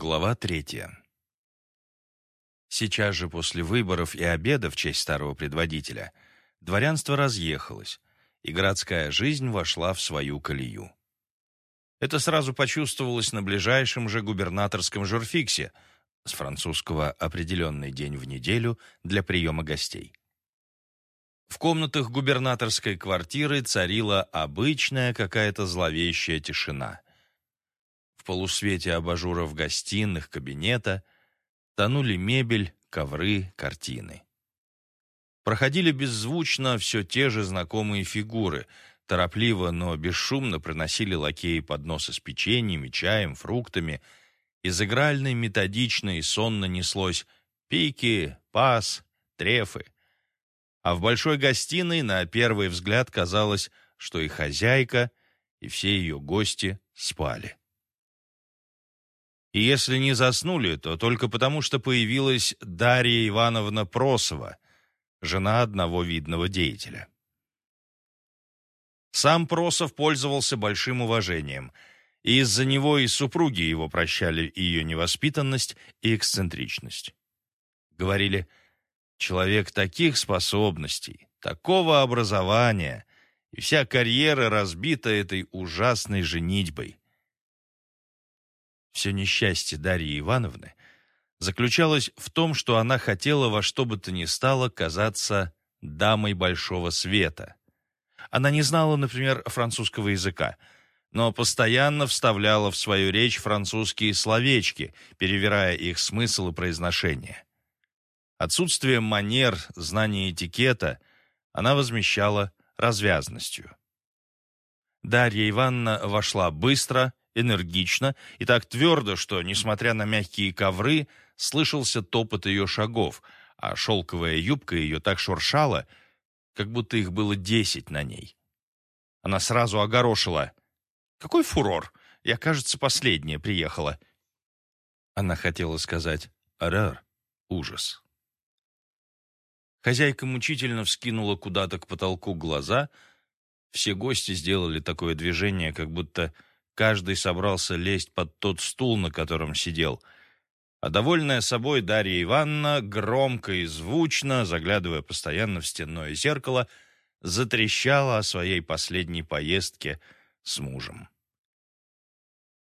Глава третья. Сейчас же после выборов и обеда в честь старого предводителя дворянство разъехалось, и городская жизнь вошла в свою колею. Это сразу почувствовалось на ближайшем же губернаторском журфиксе, с французского «определенный день в неделю» для приема гостей. В комнатах губернаторской квартиры царила обычная какая-то зловещая тишина – полусвете абажуров гостиных, кабинета тонули мебель, ковры, картины. Проходили беззвучно все те же знакомые фигуры, торопливо, но бесшумно приносили лакеи подносы с печеньем, чаем, фруктами. Из игральной методично и сонно неслось пики, пас, трефы. А в большой гостиной на первый взгляд казалось, что и хозяйка, и все ее гости спали. И если не заснули, то только потому, что появилась Дарья Ивановна Просова, жена одного видного деятеля. Сам Просов пользовался большим уважением, и из-за него и супруги его прощали ее невоспитанность и эксцентричность. Говорили, человек таких способностей, такого образования, и вся карьера разбита этой ужасной женитьбой. Все несчастье Дарьи Ивановны заключалось в том, что она хотела во что бы то ни стало казаться дамой большого света. Она не знала, например, французского языка, но постоянно вставляла в свою речь французские словечки, перевирая их смысл и произношение. Отсутствие манер, знания этикета она возмещала развязностью. Дарья Ивановна вошла быстро, энергично и так твердо, что, несмотря на мягкие ковры, слышался топот ее шагов, а шелковая юбка ее так шуршала, как будто их было десять на ней. Она сразу огорошила. «Какой фурор! Я, кажется, последняя приехала». Она хотела сказать «Арар, ужас». Хозяйка мучительно вскинула куда-то к потолку глаза. Все гости сделали такое движение, как будто Каждый собрался лезть под тот стул, на котором сидел. А довольная собой Дарья Ивановна, громко и звучно, заглядывая постоянно в стенное зеркало, затрещала о своей последней поездке с мужем.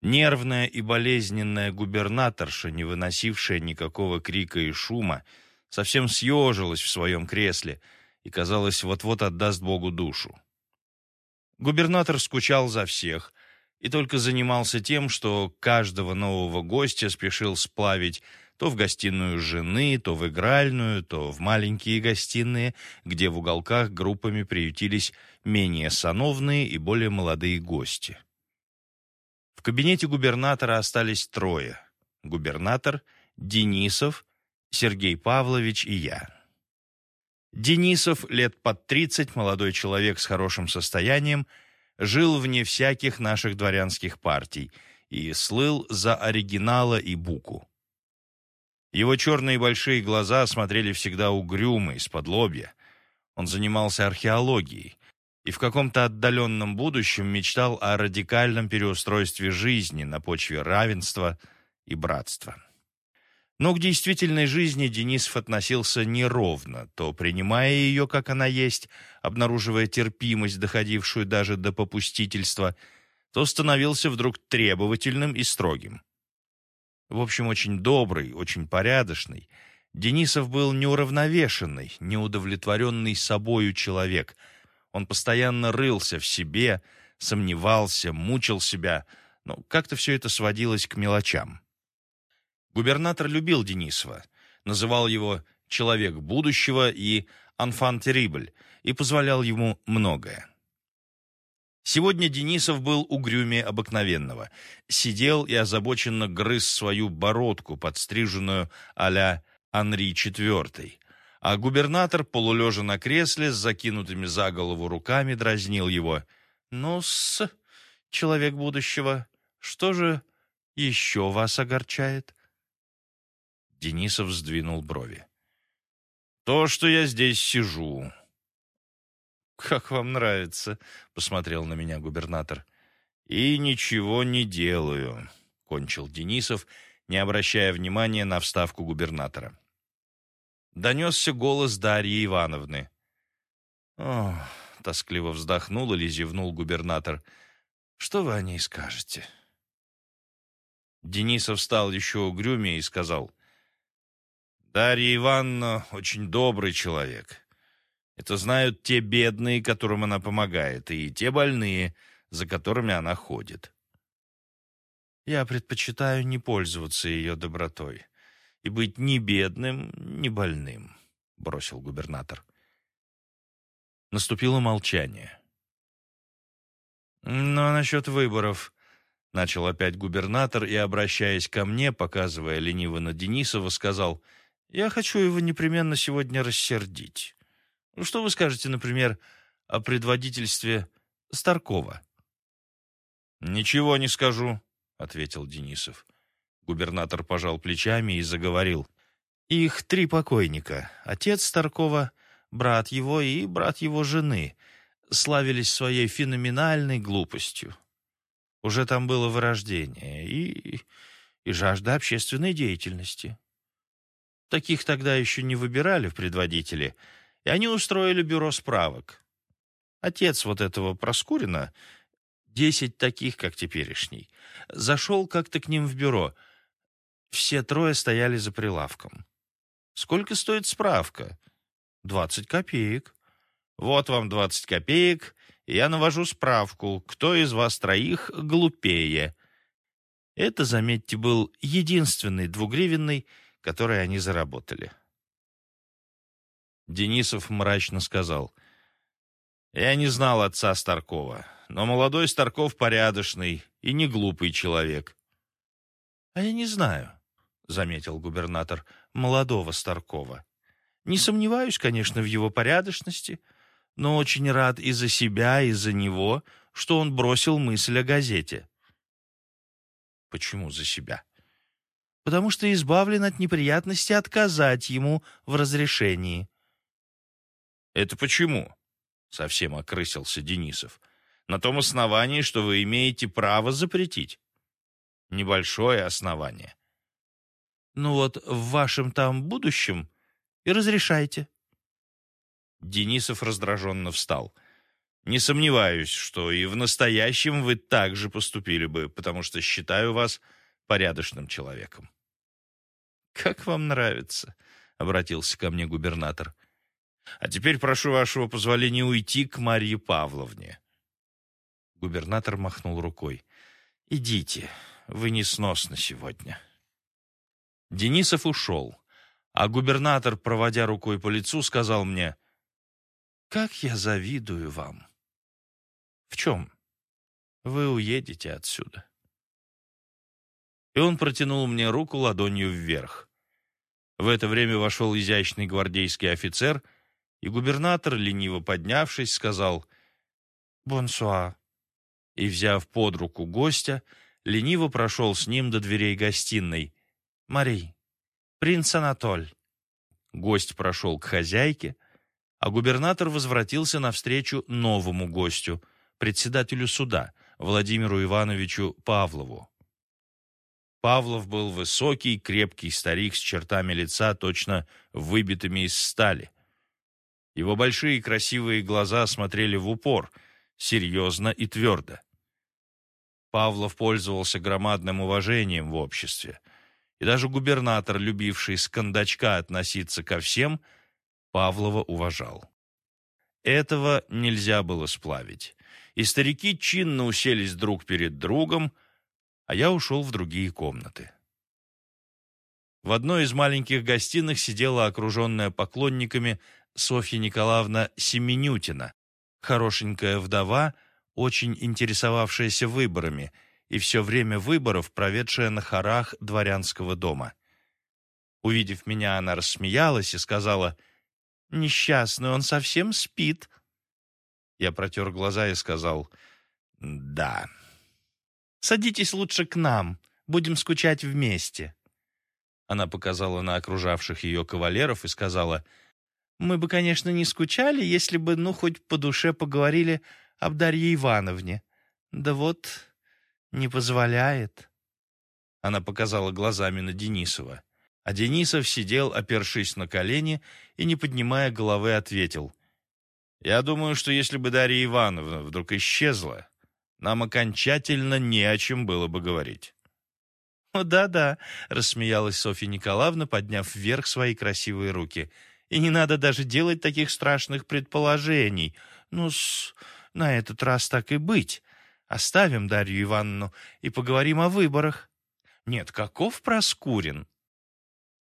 Нервная и болезненная губернаторша, не выносившая никакого крика и шума, совсем съежилась в своем кресле и, казалось, вот-вот отдаст Богу душу. Губернатор скучал за всех, и только занимался тем, что каждого нового гостя спешил сплавить то в гостиную жены, то в игральную, то в маленькие гостиные, где в уголках группами приютились менее сановные и более молодые гости. В кабинете губернатора остались трое. Губернатор, Денисов, Сергей Павлович и я. Денисов, лет под тридцать, молодой человек с хорошим состоянием – жил вне всяких наших дворянских партий и слыл за оригинала и буку. Его черные большие глаза смотрели всегда угрюмо, из-под лобья. Он занимался археологией и в каком-то отдаленном будущем мечтал о радикальном переустройстве жизни на почве равенства и братства. Но к действительной жизни Денисов относился неровно, то принимая ее, как она есть, обнаруживая терпимость, доходившую даже до попустительства, то становился вдруг требовательным и строгим. В общем, очень добрый, очень порядочный. Денисов был неуравновешенный, неудовлетворенный собою человек. Он постоянно рылся в себе, сомневался, мучил себя, но как-то все это сводилось к мелочам. Губернатор любил Денисова, называл его «человек будущего» и «анфан терибль» и позволял ему многое. Сегодня Денисов был угрюмее обыкновенного. Сидел и озабоченно грыз свою бородку, подстриженную а-ля Анри IV. А губернатор, полулежа на кресле, с закинутыми за голову руками, дразнил его. «Ну-с, человек будущего, что же еще вас огорчает?» Денисов сдвинул брови. «То, что я здесь сижу». «Как вам нравится?» — посмотрел на меня губернатор. «И ничего не делаю», — кончил Денисов, не обращая внимания на вставку губернатора. Донесся голос Дарьи Ивановны. «Ох, — тоскливо вздохнул или зевнул губернатор. «Что вы о ней скажете?» Денисов встал еще угрюмее и сказал. «Дарья Ивановна очень добрый человек. Это знают те бедные, которым она помогает, и те больные, за которыми она ходит. Я предпочитаю не пользоваться ее добротой и быть ни бедным, ни больным», — бросил губернатор. Наступило молчание. «Ну, а насчет выборов...» — начал опять губернатор и, обращаясь ко мне, показывая лениво на Денисова, сказал, «Я хочу его непременно сегодня рассердить. Ну, что вы скажете, например, о предводительстве Старкова?» «Ничего не скажу», — ответил Денисов. Губернатор пожал плечами и заговорил. «Их три покойника. Отец Старкова, брат его и брат его жены, славились своей феноменальной глупостью. Уже там было вырождение и, и жажда общественной деятельности. Таких тогда еще не выбирали в предводители, и они устроили бюро справок. Отец вот этого Проскурина, десять таких, как теперешний, зашел как-то к ним в бюро. Все трое стояли за прилавком. «Сколько стоит справка?» Двадцать копеек. Вот вам двадцать копеек, я навожу справку, кто из вас троих глупее. Это, заметьте, был единственный двугривенный, который они заработали. Денисов мрачно сказал. «Я не знал отца Старкова, но молодой Старков порядочный и не глупый человек». «А я не знаю», — заметил губернатор, — «молодого Старкова». Не сомневаюсь, конечно, в его порядочности, но очень рад и за себя, и за него, что он бросил мысль о газете. Почему за себя? Потому что избавлен от неприятности отказать ему в разрешении. Это почему? Совсем окрысился Денисов. На том основании, что вы имеете право запретить. Небольшое основание. Ну вот в вашем там будущем и разрешайте». Денисов раздраженно встал. «Не сомневаюсь, что и в настоящем вы так же поступили бы, потому что считаю вас порядочным человеком». «Как вам нравится?» — обратился ко мне губернатор. «А теперь прошу вашего позволения уйти к Марье Павловне». Губернатор махнул рукой. «Идите, вы несносны сегодня». Денисов ушел. А губернатор, проводя рукой по лицу, сказал мне, «Как я завидую вам!» «В чем?» «Вы уедете отсюда». И он протянул мне руку ладонью вверх. В это время вошел изящный гвардейский офицер, и губернатор, лениво поднявшись, сказал «Бонсуа». И, взяв под руку гостя, лениво прошел с ним до дверей гостиной. «Мари, «Принц Анатоль». Гость прошел к хозяйке, а губернатор возвратился навстречу новому гостю, председателю суда, Владимиру Ивановичу Павлову. Павлов был высокий, крепкий старик с чертами лица, точно выбитыми из стали. Его большие красивые глаза смотрели в упор, серьезно и твердо. Павлов пользовался громадным уважением в обществе – и даже губернатор, любивший с кондачка относиться ко всем, Павлова уважал. Этого нельзя было сплавить, и старики чинно уселись друг перед другом, а я ушел в другие комнаты. В одной из маленьких гостиных сидела окруженная поклонниками Софья Николаевна Семенютина, хорошенькая вдова, очень интересовавшаяся выборами – и все время выборов, проведшая на хорах дворянского дома. Увидев меня, она рассмеялась и сказала, «Несчастный, он совсем спит». Я протер глаза и сказал, «Да». «Садитесь лучше к нам, будем скучать вместе». Она показала на окружавших ее кавалеров и сказала, «Мы бы, конечно, не скучали, если бы, ну, хоть по душе поговорили об Дарье Ивановне. Да вот, не позволяет. Она показала глазами на Денисова. А Денисов сидел, опершись на колени, и, не поднимая головы, ответил. «Я думаю, что если бы Дарья Ивановна вдруг исчезла, нам окончательно не о чем было бы говорить». «О, да-да», — рассмеялась Софья Николаевна, подняв вверх свои красивые руки. «И не надо даже делать таких страшных предположений. ну с, на этот раз так и быть. Оставим Дарью Ивановну и поговорим о выборах. Нет, каков Проскурин?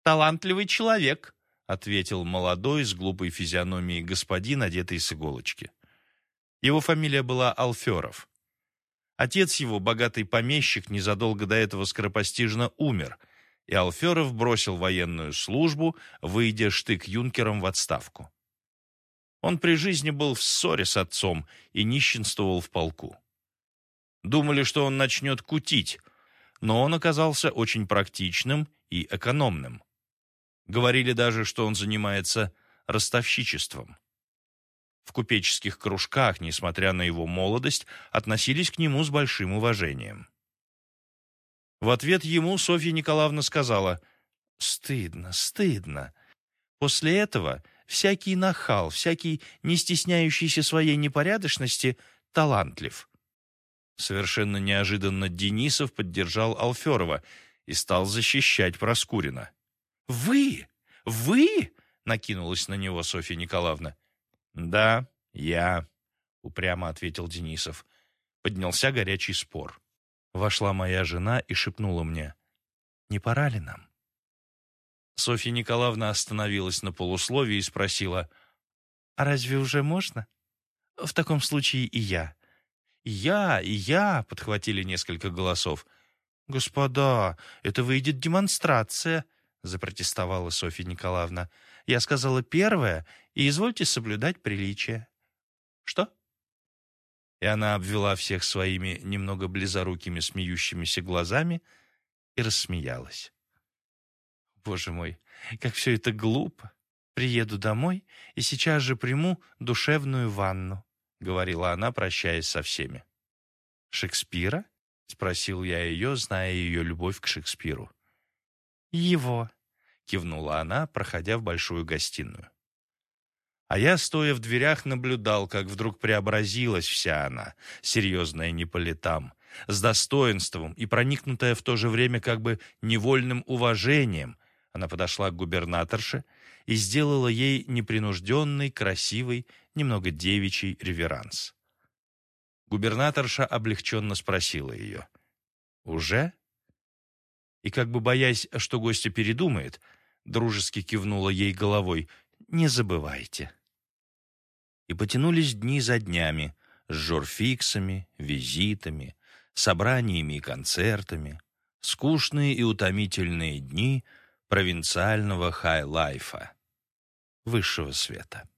Талантливый человек, ответил молодой с глупой физиономией господин, одетый с иголочки. Его фамилия была Алферов. Отец его, богатый помещик, незадолго до этого скоропостижно умер, и Алферов бросил военную службу, выйдя штык-юнкером в отставку. Он при жизни был в ссоре с отцом и нищенствовал в полку. Думали, что он начнет кутить, но он оказался очень практичным и экономным. Говорили даже, что он занимается ростовщичеством. В купеческих кружках, несмотря на его молодость, относились к нему с большим уважением. В ответ ему Софья Николаевна сказала «Стыдно, стыдно. После этого всякий нахал, всякий не стесняющийся своей непорядочности талантлив. Совершенно неожиданно Денисов поддержал Алферова и стал защищать Проскурина. «Вы? Вы?» — накинулась на него Софья Николаевна. «Да, я», — упрямо ответил Денисов. Поднялся горячий спор. Вошла моя жена и шепнула мне. «Не пора ли нам?» Софья Николаевна остановилась на полусловии и спросила. «А разве уже можно?» «В таком случае и я. «И я, и я!» — подхватили несколько голосов. «Господа, это выйдет демонстрация!» — запротестовала Софья Николаевна. «Я сказала первое, и извольте соблюдать приличие». «Что?» И она обвела всех своими немного близорукими смеющимися глазами и рассмеялась. «Боже мой, как все это глупо! Приеду домой и сейчас же приму душевную ванну. — говорила она, прощаясь со всеми. «Шекспира?» — спросил я ее, зная ее любовь к Шекспиру. «Его», — кивнула она, проходя в большую гостиную. А я, стоя в дверях, наблюдал, как вдруг преобразилась вся она, серьезная не по летам, с достоинством и проникнутая в то же время как бы невольным уважением. Она подошла к губернаторше и сделала ей непринужденный, красивый, немного девичий реверанс. Губернаторша облегченно спросила ее. «Уже?» И как бы боясь, что гостья передумает, дружески кивнула ей головой. «Не забывайте». И потянулись дни за днями, с журфиксами, визитами, собраниями и концертами, скучные и утомительные дни провинциального хай-лайфа, высшего света.